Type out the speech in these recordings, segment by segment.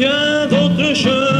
bien d'autres choses.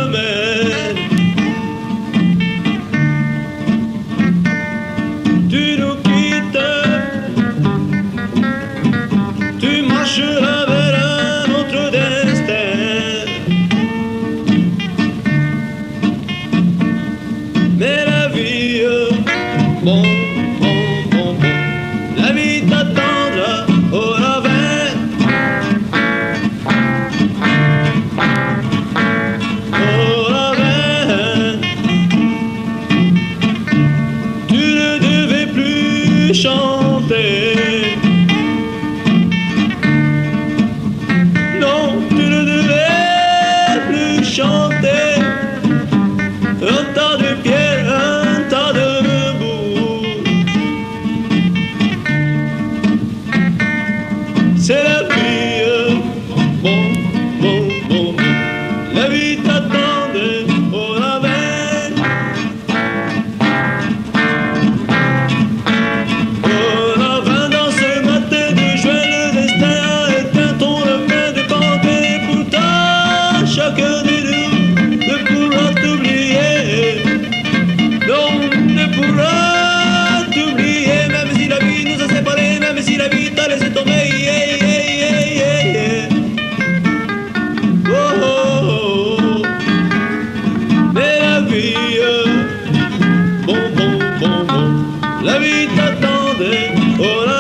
C'est la. La tarde, hora